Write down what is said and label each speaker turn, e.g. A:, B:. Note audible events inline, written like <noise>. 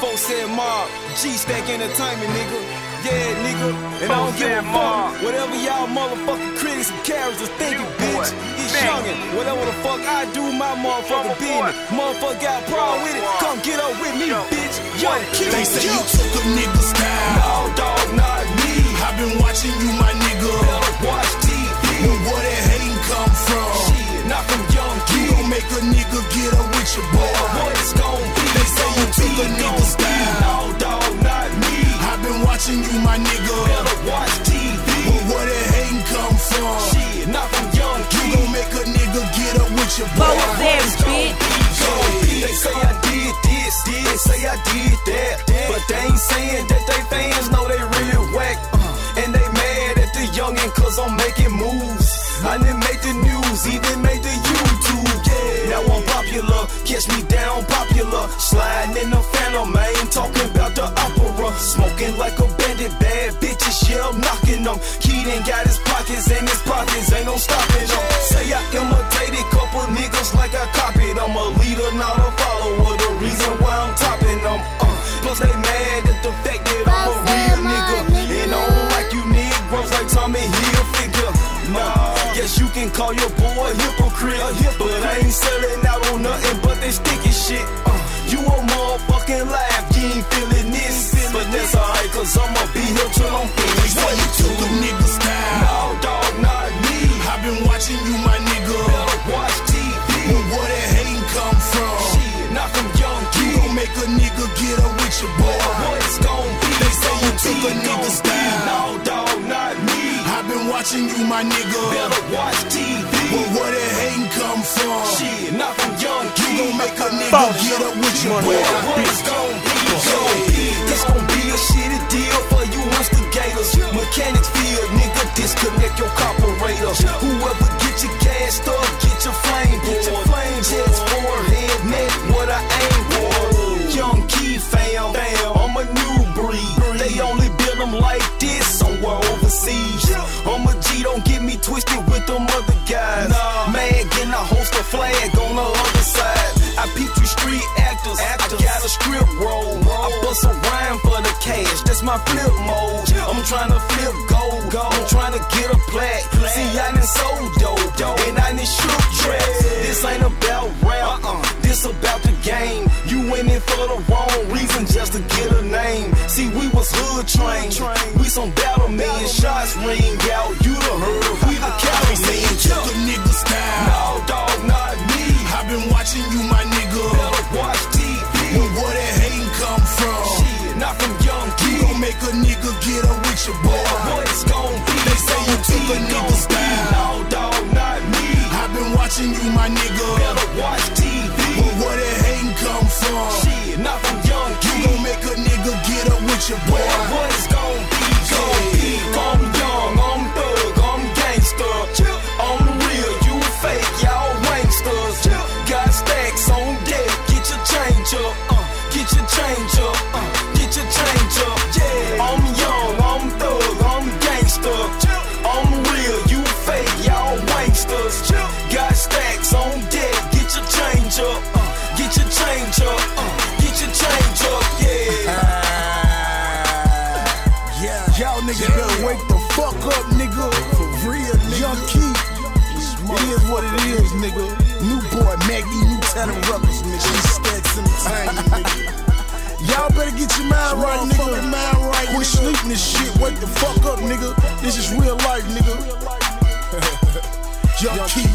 A: folks said mob. G Stack Entertainment, nigga. Yeah, nigga. And I don't give a fuck. Whatever y'all motherfucking critics and characters thinking, bitch. It's youngin'. Whatever the fuck I do, my motherfucking business. Motherfucker got problem with it. Come get up with me, bitch. Young.
B: They say you took a nigga's style.
A: No, dog, not me.
B: I've been watching you, watching you, my nigga.
A: Better watch TV.
B: Well, where that hating come from?
A: Shit, not from young
B: You gon' make a nigga get up with your boy.
C: Blow up there, bitch.
A: They say I did this, they say I did that, but they ain't saying that they fans know they real whack. Uh-huh. And they mad at the youngin' cause I'm making moves. I didn't make the news, even made the YouTube. Yeah, now I'm popular, catch me down popular. Sliding in the phantom, man, talking like bad bitches, yeah, I'm knocking them. Keaton got his pockets and his pockets ain't no stopping them. Say I imitated a couple niggas like I copied. I'm a leader, not a follower. The reason why I'm topping them. Uh, plus they mad at the fact that I'm a real nigga. And I don't like you niggas like Tommy Hilfiger. Nah, guess you can call your boy a hypocrite. But I ain't selling out on nothing but they sticky shit. Uh, you a motherfucking laugh, you ain't feeling cause I'ma be here till I'm
B: They
A: finished.
B: say you took a nigga style.
A: No, dog, not me.
B: I've been watching you, my nigga.
A: Better watch TV.
B: Well, where that hating come from?
A: Shit, not from young
B: You gon' make a nigga get up with your boy.
A: What it's gon' be?
B: They say you took a
A: Gon'
B: nigga
A: be.
B: style.
A: No, dog, not me.
B: I've been watching you, my nigga.
A: Better watch TV.
B: Well, where that hating come from?
A: Shit, not from young
B: You gon' make a nigga get up with your boy.
A: What it's? Gon' feel, nigga, disconnect your carburetor. Whoever get your gas up, get your flame Get your flame jets, forehead, neck, what I aim for. Young key fam, I'm a new breed. They only build them like this somewhere overseas. I'm a G, don't get me twisted with them other guys. Mad, getting a host a flag on the other side. I peep you street actors. I got a script roll. I bust a rhyme for the cash. That's my flip mode. I'm trying to flip gold. I'm trying to get a plaque. See, I done sold dope. And I done shook tracks. This ain't about rap. Uh-uh. This about the game. You went in for the wrong reason just to get a name. See, we was hood trained. We some battle million shots ring out.
B: Your boy.
A: Y'all
B: niggas better wake the fuck up, nigga. For real, nigga. Young Key. It is what it is, nigga. New boy, Maggie, new tenor records, nigga. She Stacks in entertainment, nigga. <laughs> Y'all better get your mind right, nigga. Mind right, Quit sleeping this shit. Wake the fuck up, nigga. This is real life, nigga. <laughs> Young Key,